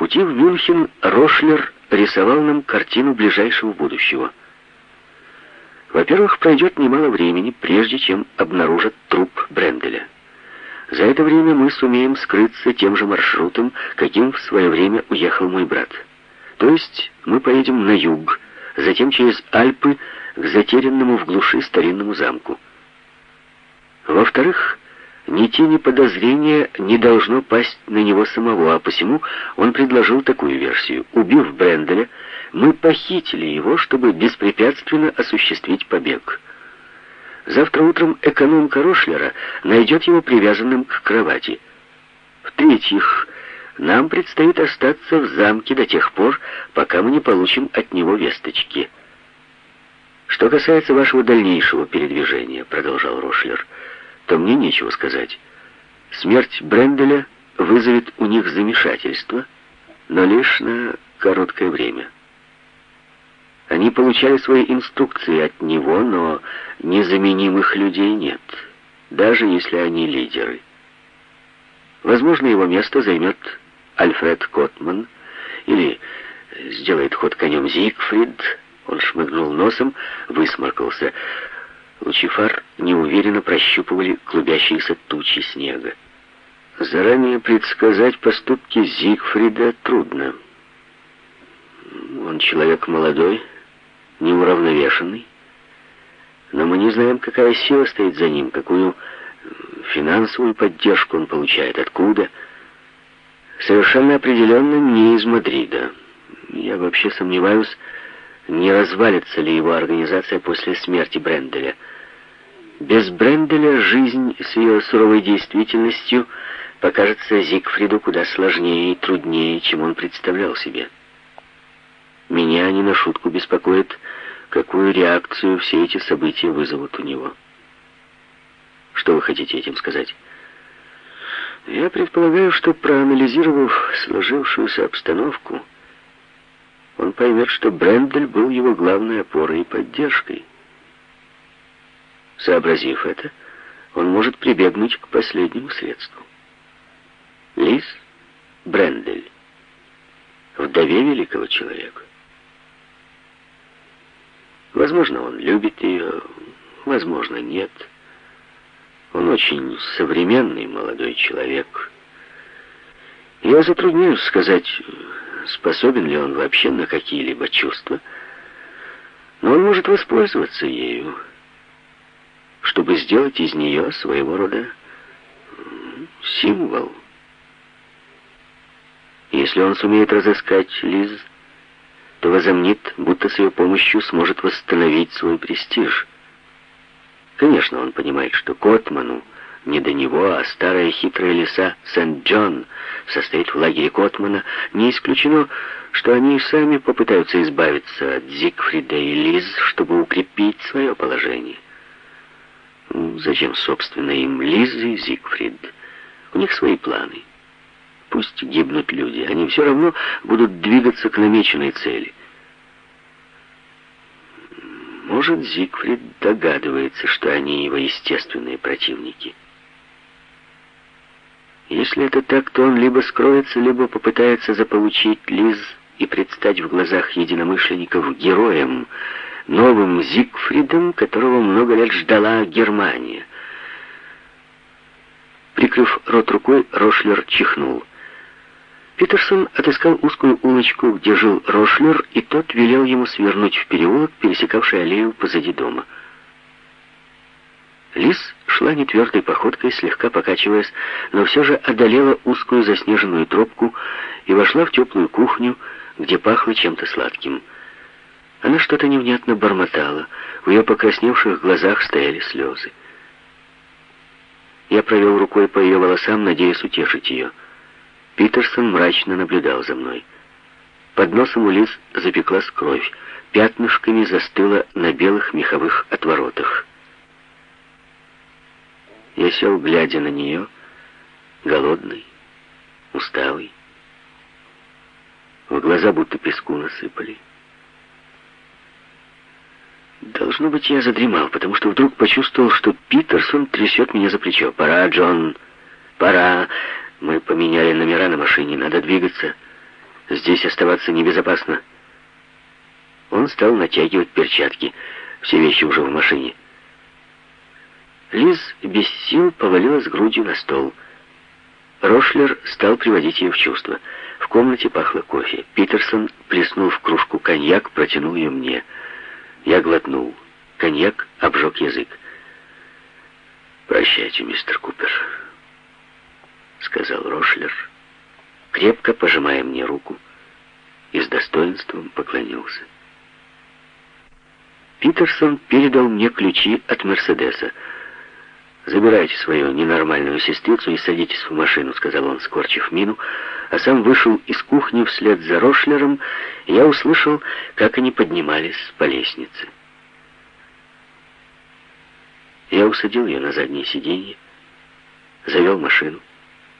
пути в Мюнхен Рошлер рисовал нам картину ближайшего будущего. Во-первых, пройдет немало времени, прежде чем обнаружат труп Бренделя. За это время мы сумеем скрыться тем же маршрутом, каким в свое время уехал мой брат. То есть мы поедем на юг, затем через Альпы к затерянному в глуши старинному замку. Во-вторых, ни тени подозрения не должно пасть на него самого, а посему он предложил такую версию. Убив Бренделя, мы похитили его, чтобы беспрепятственно осуществить побег. Завтра утром экономка Рошлера найдет его привязанным к кровати. В-третьих, нам предстоит остаться в замке до тех пор, пока мы не получим от него весточки. Что касается вашего дальнейшего передвижения, продолжал Рошлер, — то мне нечего сказать. Смерть Бренделя вызовет у них замешательство, но лишь на короткое время. Они получали свои инструкции от него, но незаменимых людей нет, даже если они лидеры. Возможно, его место займет Альфред Котман или сделает ход конем Зигфрид. Он шмыгнул носом, высморкался. Лучи фар неуверенно прощупывали клубящиеся тучи снега. Заранее предсказать поступки Зигфрида трудно. Он человек молодой, неуравновешенный, но мы не знаем, какая сила стоит за ним, какую финансовую поддержку он получает, откуда. Совершенно определенно не из Мадрида. Я вообще сомневаюсь, не развалится ли его организация после смерти Бренделя. Без Бренделя жизнь с ее суровой действительностью покажется Зигфриду куда сложнее и труднее, чем он представлял себе. Меня не на шутку беспокоит, какую реакцию все эти события вызовут у него. Что вы хотите этим сказать? Я предполагаю, что проанализировав сложившуюся обстановку, он поймет, что Брендель был его главной опорой и поддержкой. Сообразив это, он может прибегнуть к последнему средству. Лиз Брендель, вдове великого человека. Возможно, он любит ее, возможно, нет. Он очень современный молодой человек. Я затрудняюсь сказать, способен ли он вообще на какие-либо чувства, но он может воспользоваться ею чтобы сделать из нее своего рода символ. Если он сумеет разыскать Лиз, то возомнит, будто с ее помощью сможет восстановить свой престиж. Конечно, он понимает, что Котману не до него, а старая хитрая лиса Сент-Джон состоит в лагере Котмана. Не исключено, что они сами попытаются избавиться от Зигфрида и Лиз, чтобы укрепить свое положение. Зачем, собственно, им Лиза и Зигфрид? У них свои планы. Пусть гибнут люди, они все равно будут двигаться к намеченной цели. Может, Зигфрид догадывается, что они его естественные противники. Если это так, то он либо скроется, либо попытается заполучить Лиз и предстать в глазах единомышленников героем, новым Зигфридом, которого много лет ждала Германия. Прикрыв рот рукой, Рошлер чихнул. Питерсон отыскал узкую улочку, где жил Рошлер, и тот велел ему свернуть в переулок, пересекавший аллею позади дома. Лис шла нетвердой походкой, слегка покачиваясь, но все же одолела узкую заснеженную тропку и вошла в теплую кухню, где пахло чем-то сладким. Она что-то невнятно бормотала. В ее покрасневших глазах стояли слезы. Я провел рукой по ее волосам, надеясь утешить ее. Питерсон мрачно наблюдал за мной. Под носом у Лиз запеклась кровь. Пятнышками застыла на белых меховых отворотах. Я сел, глядя на нее, голодный, усталый. В глаза будто песку насыпали. Должно быть, я задремал, потому что вдруг почувствовал, что Питерсон трясет меня за плечо. «Пора, Джон, пора. Мы поменяли номера на машине, надо двигаться». Здесь оставаться небезопасно. Он стал натягивать перчатки. Все вещи уже в машине. Лиз без сил повалилась грудью на стол. Рошлер стал приводить ее в чувство. В комнате пахло кофе. Питерсон, плеснул в кружку коньяк, протянул ее мне. Я глотнул. Коньяк обжег язык. «Прощайте, мистер Купер», — сказал Рошлер, крепко пожимая мне руку и с достоинством поклонился. Питерсон передал мне ключи от Мерседеса. «Забирайте свою ненормальную сестрицу и садитесь в машину», — сказал он, скорчив мину, а сам вышел из кухни вслед за Рошлером, и я услышал, как они поднимались по лестнице. Я усадил ее на заднее сиденье, завел машину,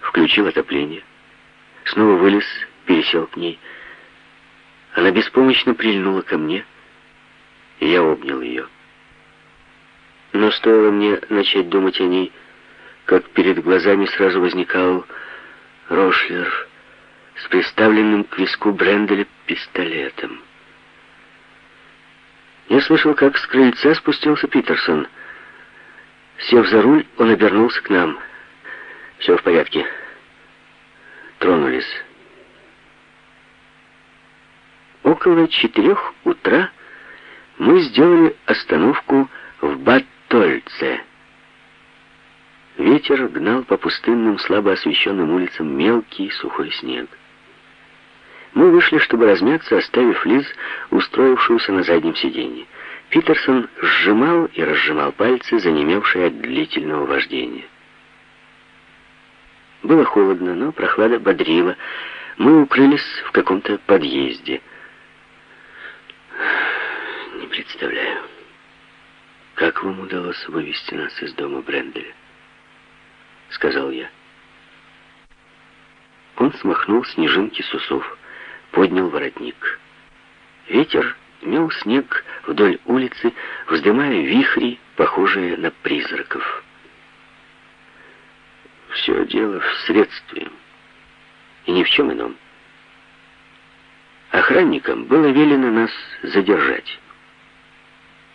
включил отопление, снова вылез, пересел к ней. Она беспомощно прильнула ко мне, и я обнял ее. Но стоило мне начать думать о ней, как перед глазами сразу возникал Рошлер с приставленным к виску Бренделя пистолетом. Я слышал, как с крыльца спустился Питерсон. Сев за руль, он обернулся к нам. «Все в порядке». Тронулись. Около четырех утра мы сделали остановку в Бат Тольце. Ветер гнал по пустынным, слабо освещенным улицам мелкий сухой снег. Мы вышли, чтобы размяться, оставив Лиз, устроившуюся на заднем сиденье. Питерсон сжимал и разжимал пальцы, занемевшие от длительного вождения. Было холодно, но прохлада бодрила. Мы укрылись в каком-то подъезде. Не представляю. «Как вам удалось вывести нас из дома Бренделя?» — сказал я. Он смахнул снежинки с усов, поднял воротник. Ветер мел снег вдоль улицы, вздымая вихри, похожие на призраков. Все дело в средстве, и ни в чем ином. Охранникам было велено нас задержать.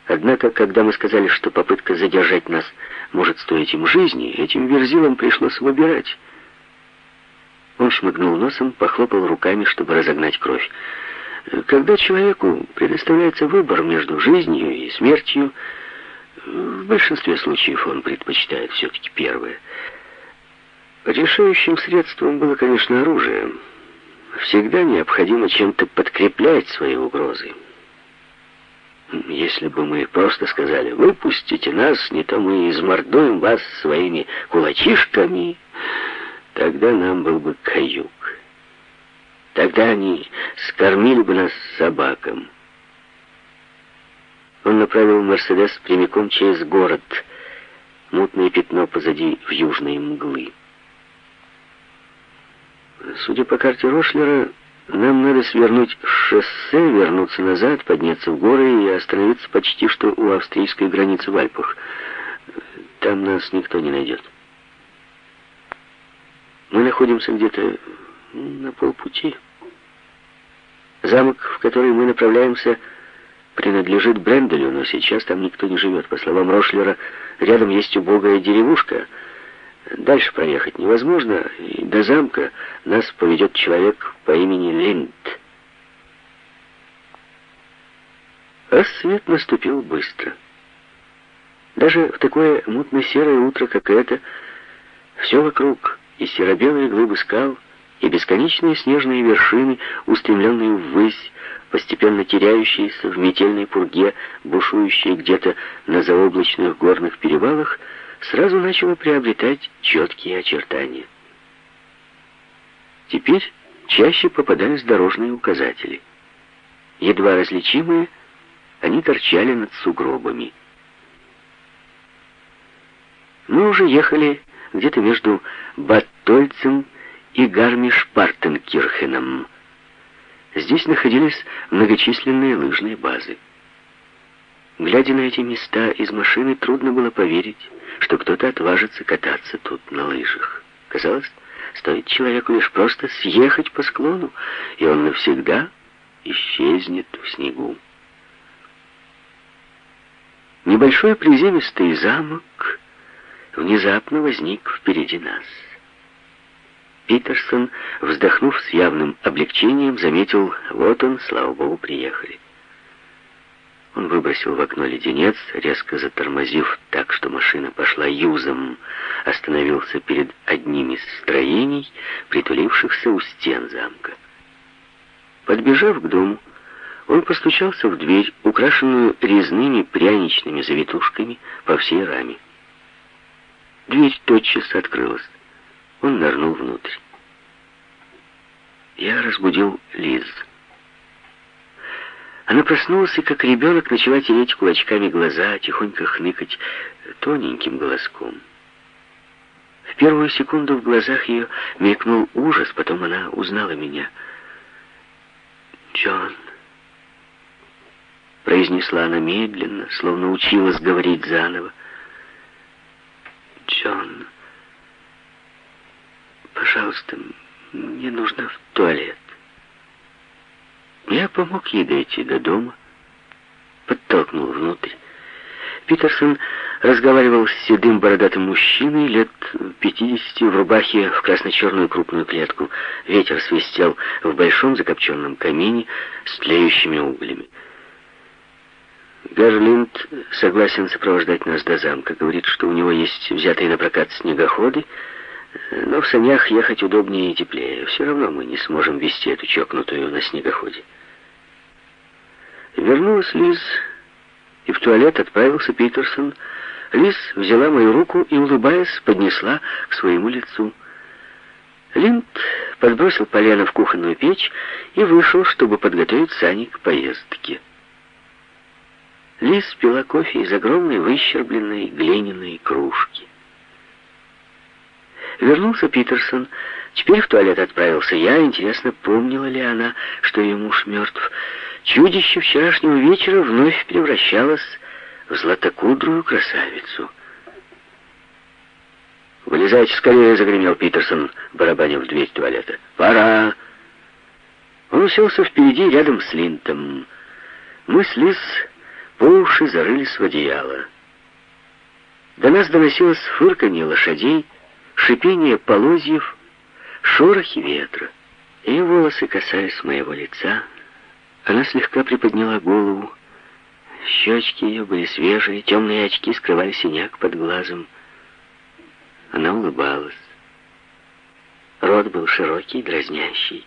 Однако, когда мы сказали, что попытка задержать нас может стоить им жизни, этим верзилам пришлось выбирать. Он шмыгнул носом, похлопал руками, чтобы разогнать кровь. Когда человеку предоставляется выбор между жизнью и смертью, в большинстве случаев он предпочитает все-таки первое. Решающим средством было, конечно, оружие. Всегда необходимо чем-то подкреплять свои угрозы. Если бы мы просто сказали, выпустите нас, не то мы измордуем вас своими кулачишками, тогда нам был бы каюк. Тогда они скормили бы нас собакам. Он направил Мерседес прямиком через город, мутное пятно позади в южной мглы. Судя по карте Рошлера, нам надо свернуть с шоссе, вернуться назад, подняться в горы и остановиться почти что у австрийской границы в Альпах. Там нас никто не найдет. Мы находимся где-то на полпути. Замок, в который мы направляемся, принадлежит Бренделю, но сейчас там никто не живет. По словам Рошлера, рядом есть убогая деревушка — Дальше проехать невозможно, и до замка нас поведет человек по имени Линд. Рассвет наступил быстро. Даже в такое мутно-серое утро, как это, все вокруг, и серо-белые глыбы скал, и бесконечные снежные вершины, устремленные ввысь, постепенно теряющиеся в метельной пурге, бушующие где-то на заоблачных горных перевалах, сразу начало приобретать четкие очертания. Теперь чаще попадались дорожные указатели. Едва различимые, они торчали над сугробами. Мы уже ехали где-то между Баттольцем и Гармиш-Партенкирхеном. Здесь находились многочисленные лыжные базы. Глядя на эти места из машины, трудно было поверить, что кто-то отважится кататься тут на лыжах. Казалось, Стоит человеку лишь просто съехать по склону, и он навсегда исчезнет в снегу. Небольшой приземистый замок внезапно возник впереди нас. Питерсон, вздохнув с явным облегчением, заметил, вот он, слава богу, приехали. Он выбросил в окно леденец, резко затормозив так, что машина пошла юзом, остановился перед одним из строений, притулившихся у стен замка. Подбежав к дому, он постучался в дверь, украшенную резными пряничными завитушками по всей раме. Дверь тотчас открылась. Он нырнул внутрь. Я разбудил Лиз. Она проснулась и, как ребенок, начала тереть кулачками глаза, тихонько хныкать тоненьким голоском. В первую секунду в глазах ее мелькнул ужас, потом она узнала меня. «Джон», — произнесла она медленно, словно училась говорить заново. «Джон, пожалуйста, мне нужно в туалет». Я помог ей дойти до дома, подтолкнул внутрь. Питерсон разговаривал с седым бородатым мужчиной лет 50 в рубахе в красно-черную крупную клетку. Ветер свистел в большом закопченном камине с тлеющими углями. Гарлинд согласен сопровождать нас до замка. Говорит, что у него есть взятые на прокат снегоходы, но в санях ехать удобнее и теплее. Все равно мы не сможем вести эту чокнутую на снегоходе. Вернулась Лиз, и в туалет отправился Питерсон. Лиз взяла мою руку и, улыбаясь, поднесла к своему лицу. Линд подбросил полено в кухонную печь и вышел, чтобы подготовить сани к поездке. Лиз пила кофе из огромной выщербленной глиняной кружки. Вернулся Питерсон. Теперь в туалет отправился я. Интересно, помнила ли она, что ее муж мертв? Чудище вчерашнего вечера вновь превращалось в златокудрую красавицу. «Вылезайте скорее!» — загремел Питерсон, барабаня в дверь туалета. «Пора!» Он уселся впереди, рядом с Линтом. Мы с Лиз по уши зарылись в одеяло. До нас доносилось фырканье лошадей, шипение полозьев, шорохи ветра. Ее волосы касались моего лица, она слегка приподняла голову. Щечки ее были свежие, темные очки скрывали синяк под глазом. Она улыбалась. Рот был широкий, дразнящий.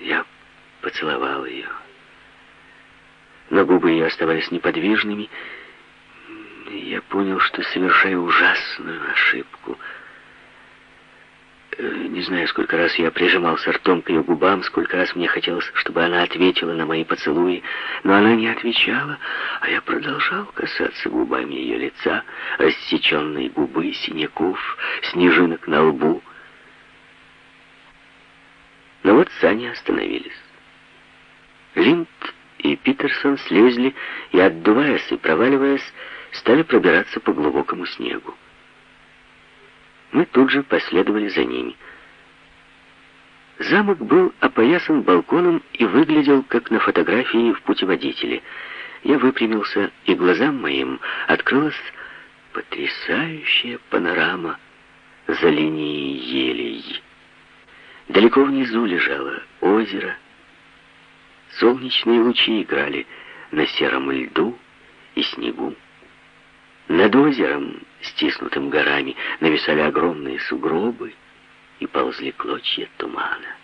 Я поцеловал ее. Но губы ее оставались неподвижными. Я понял, что совершаю ужасную ошибку — не знаю, сколько раз я прижимался ртом к ее губам, сколько раз мне хотелось, чтобы она ответила на мои поцелуи, но она не отвечала, а я продолжал касаться губами ее лица, рассеченной губы, синяков, снежинок на лбу. Но вот сани остановились. Линд и Питерсон слезли и, отдуваясь и проваливаясь, стали пробираться по глубокому снегу. Мы тут же последовали за ними. Замок был опоясан балконом и выглядел, как на фотографии в путеводителе. Я выпрямился, и глазам моим открылась потрясающая панорама за линией елей. Далеко внизу лежало озеро. Солнечные лучи играли на сером льду и снегу. Над озером, стиснутым горами, нависали огромные сугробы и ползли клочья тумана.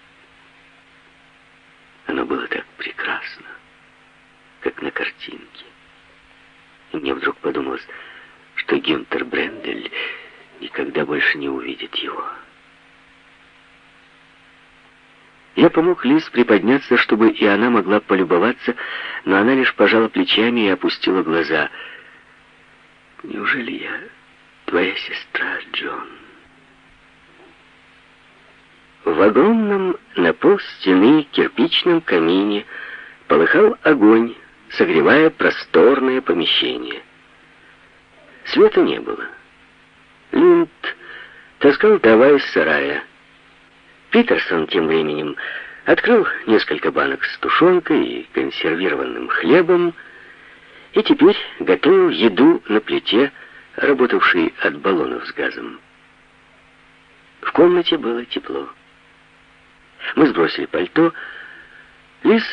Оно было так прекрасно, как на картинке. И мне вдруг подумалось, что Гюнтер Брендель никогда больше не увидит его. Я помог Лиз приподняться, чтобы и она могла полюбоваться, но она лишь пожала плечами и опустила глаза — Неужели я твоя сестра, Джон? В огромном на пол стены кирпичном камине полыхал огонь, согревая просторное помещение. Света не было. Линд таскал дрова из сарая. Питерсон тем временем открыл несколько банок с тушенкой и консервированным хлебом и теперь готовил еду на плите, работавшей от баллонов с газом. В комнате было тепло. Мы сбросили пальто. Лис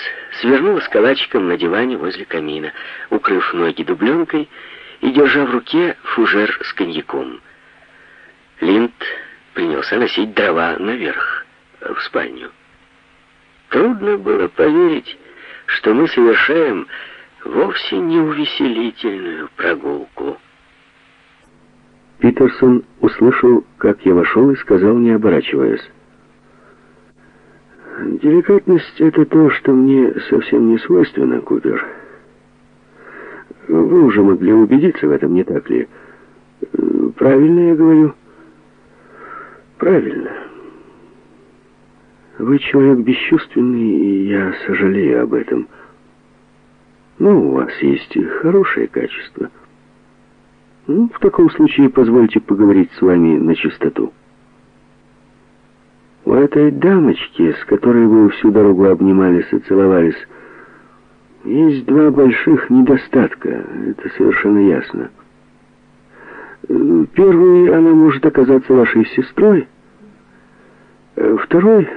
свернулась калачиком на диване возле камина, укрыв ноги дубленкой и держа в руке фужер с коньяком. Линд принялся носить дрова наверх, в спальню. Трудно было поверить, что мы совершаем вовсе не увеселительную прогулку. Питерсон услышал, как я вошел, и сказал, не оборачиваясь. «Деликатность — это то, что мне совсем не свойственно, Купер. Вы уже могли убедиться в этом, не так ли? Правильно я говорю?» «Правильно. Вы человек бесчувственный, и я сожалею об этом. Но у вас есть и хорошие качества». Ну, в таком случае позвольте поговорить с вами на чистоту. У этой дамочки, с которой вы всю дорогу обнимались и целовались, есть два больших недостатка, это совершенно ясно. Первый, она может оказаться вашей сестрой. Второй,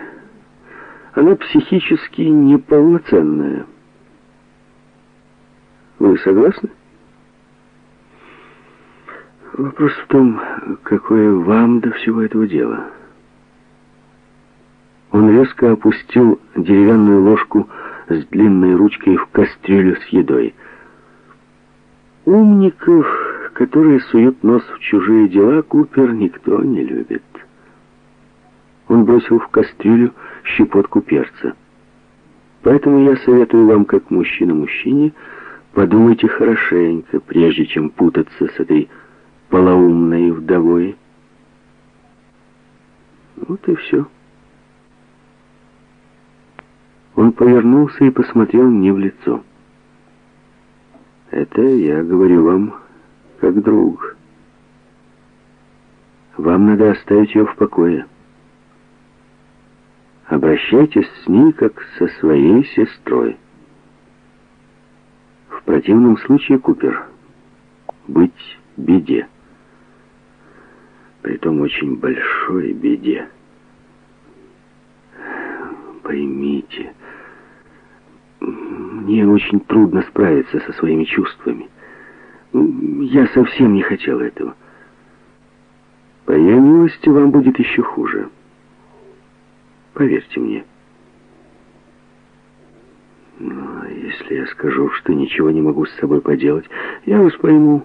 она психически неполноценная. Вы согласны? Вопрос в том, какое вам до всего этого дело. Он резко опустил деревянную ложку с длинной ручкой в кастрюлю с едой. Умников, которые суют нос в чужие дела, Купер никто не любит. Он бросил в кастрюлю щепотку перца. Поэтому я советую вам, как мужчина мужчине, подумайте хорошенько, прежде чем путаться с этой полоумной вдовой. Вот и все. Он повернулся и посмотрел мне в лицо. Это я говорю вам как друг. Вам надо оставить ее в покое. Обращайтесь с ней, как со своей сестрой. Противном случае, Купер, быть беде притом очень большой беде. Поймите, мне очень трудно справиться со своими чувствами. Я совсем не хотел этого. По ее милости вам будет еще хуже. Поверьте мне. Но если я скажу, что ничего не могу с собой поделать, я вас пойму.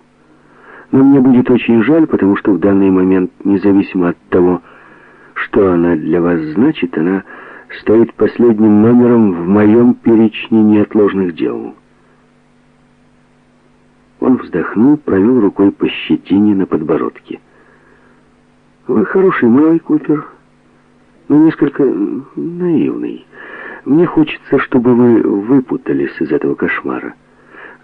Но мне будет очень жаль, потому что в данный момент, независимо от того, что она для вас значит, она стоит последним номером в моем перечне неотложных дел. Он вздохнул, провел рукой по щетине на подбородке. «Вы хороший малый, Купер, но несколько наивный. Мне хочется, чтобы вы выпутались из этого кошмара».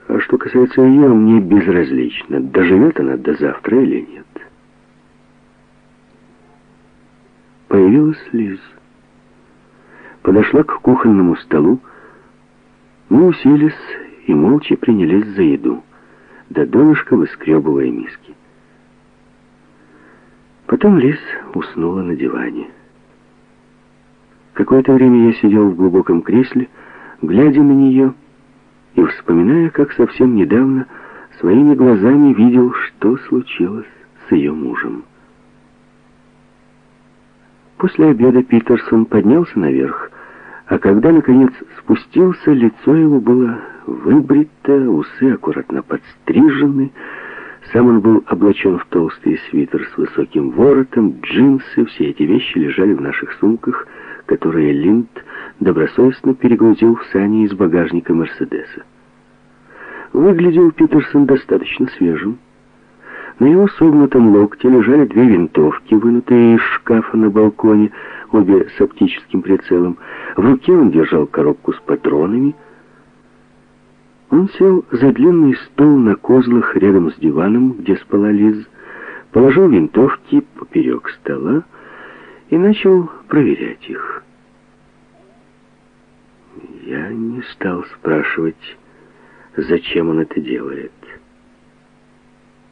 А что касается ее, мне безразлично, доживет она до завтра или нет. Появилась Лиз. Подошла к кухонному столу. Мы уселись и молча принялись за еду, до донышка выскребывая миски. Потом Лиз уснула на диване. Какое-то время я сидел в глубоком кресле, глядя на нее, и вспоминая, как совсем недавно своими глазами видел, что случилось с ее мужем. После обеда Питерсон поднялся наверх, а когда, наконец, спустился, лицо его было выбрито, усы аккуратно подстрижены, сам он был облачен в толстый свитер с высоким воротом, джинсы, все эти вещи лежали в наших сумках, которые Линд добросовестно перегрузил в сани из багажника Мерседеса. Выглядел Питерсон достаточно свежим. На его согнутом локте лежали две винтовки, вынутые из шкафа на балконе, обе с оптическим прицелом. В руке он держал коробку с патронами. Он сел за длинный стол на козлах рядом с диваном, где спала Лиз, положил винтовки поперек стола и начал проверять их. Я не стал спрашивать, зачем он это делает.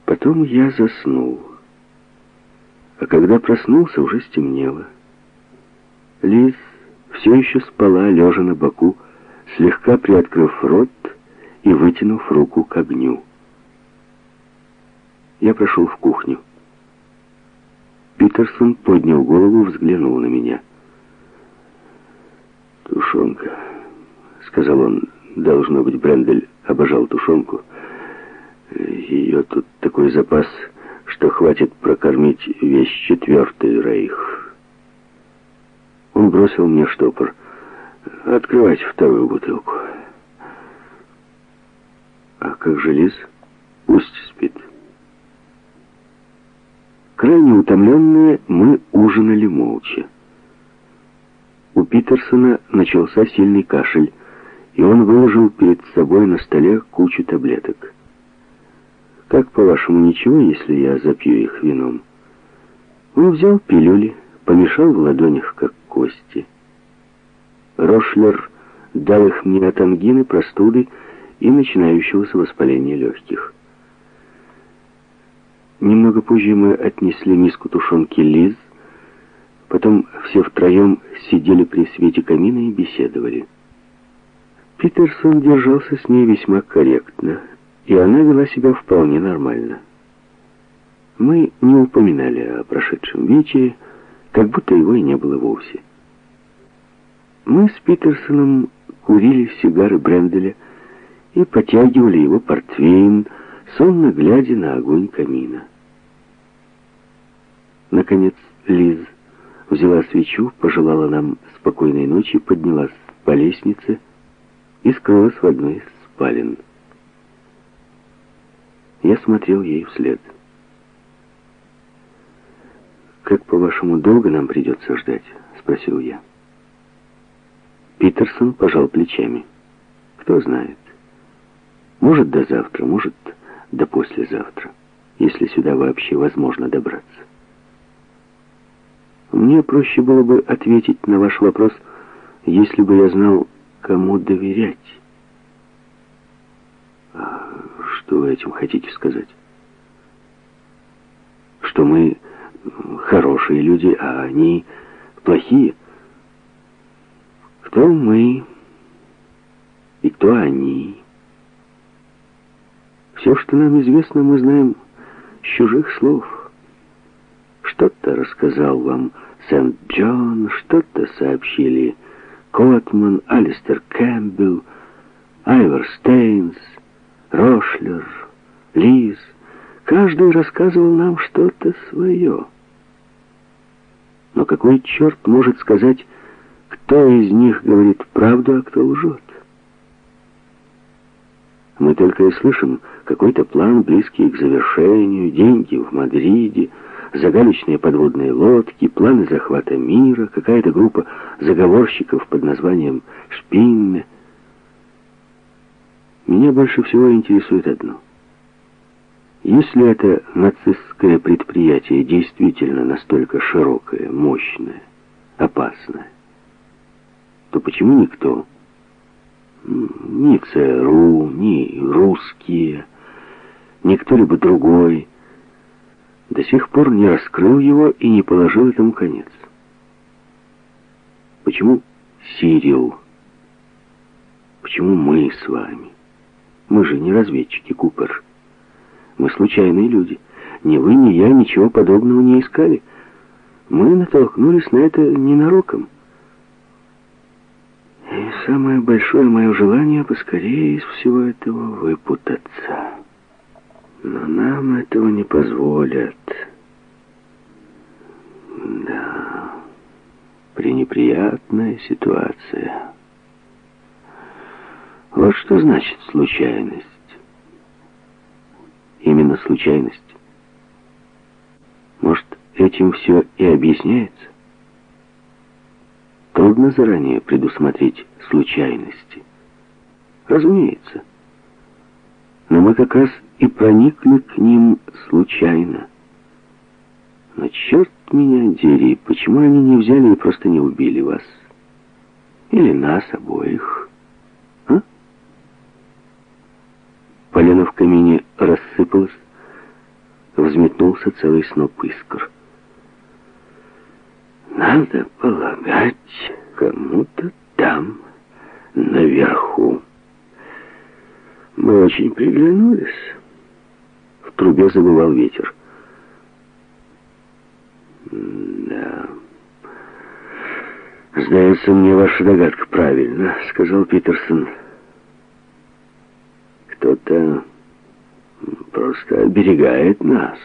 Потом я заснул. А когда проснулся, уже стемнело. Лиз все еще спала, лежа на боку, слегка приоткрыв рот и вытянув руку к огню. Я прошел в кухню. Питерсон поднял голову, взглянул на меня. «Тушенка», — сказал он, — «должно быть, Брендель обожал тушенку. Ее тут такой запас, что хватит прокормить весь четвертый рейх». Он бросил мне штопор. «Открывайте вторую бутылку». «А как же Лиз? Пусть спит». Крайне утомленные, мы ужинали молча. У Питерсона начался сильный кашель, и он выложил перед собой на столе кучу таблеток. «Как, по-вашему, ничего, если я запью их вином?» Он взял пилюли, помешал в ладонях, как кости. Рошлер дал их мне от ангины, простуды и начинающегося воспаления легких. Немного позже мы отнесли миску тушенки Лиз, потом все втроем сидели при свете камина и беседовали. Питерсон держался с ней весьма корректно, и она вела себя вполне нормально. Мы не упоминали о прошедшем вечере, как будто его и не было вовсе. Мы с Питерсоном курили сигары Бренделя и потягивали его портвейн, сонно глядя на огонь камина. Наконец Лиз взяла свечу, пожелала нам спокойной ночи, поднялась по лестнице и скрылась в одной из спален. Я смотрел ей вслед. «Как, по-вашему, долго нам придется ждать?» — спросил я. Питерсон пожал плечами. «Кто знает. Может, до завтра, может, до послезавтра, если сюда вообще возможно добраться». Мне проще было бы ответить на ваш вопрос, если бы я знал, кому доверять. А что вы этим хотите сказать? Что мы хорошие люди, а они плохие? Кто мы и кто они? Все, что нам известно, мы знаем с чужих слов. Что-то рассказал вам Сент-Джон, что-то сообщили Котман, Алистер Кэмпбелл, Айвор Стейнс, Рошлер, Лиз. Каждый рассказывал нам что-то свое. Но какой черт может сказать, кто из них говорит правду, а кто лжет? Мы только и слышим какой-то план, близкий к завершению, деньги в Мадриде, загадочные подводные лодки, планы захвата мира, какая-то группа заговорщиков под названием «Шпинне». Меня больше всего интересует одно. Если это нацистское предприятие действительно настолько широкое, мощное, опасное, то почему никто, ни ЦРУ, ни русские, ни кто-либо другой, до сих пор не раскрыл его и не положил этому конец. Почему Сирил? Почему мы с вами? Мы же не разведчики, Купер. Мы случайные люди. Ни вы, ни я ничего подобного не искали. Мы натолкнулись на это ненароком. И самое большое мое желание поскорее из всего этого выпутаться. Но нам этого не позволят. Да, пренеприятная ситуация. Вот что значит случайность. Именно случайность. Может, этим все и объясняется? Трудно заранее предусмотреть случайности. Разумеется. Но мы как раз и проникли к ним случайно. Но черт меня дери, почему они не взяли и просто не убили вас? Или нас обоих? А? Полено в камине рассыпалось, взметнулся целый сноп искр. Надо полагать, кому-то там, наверху. Мы очень приглянулись. В трубе забывал ветер. Да. Сдается мне ваша догадка правильно, сказал Питерсон. Кто-то просто оберегает нас.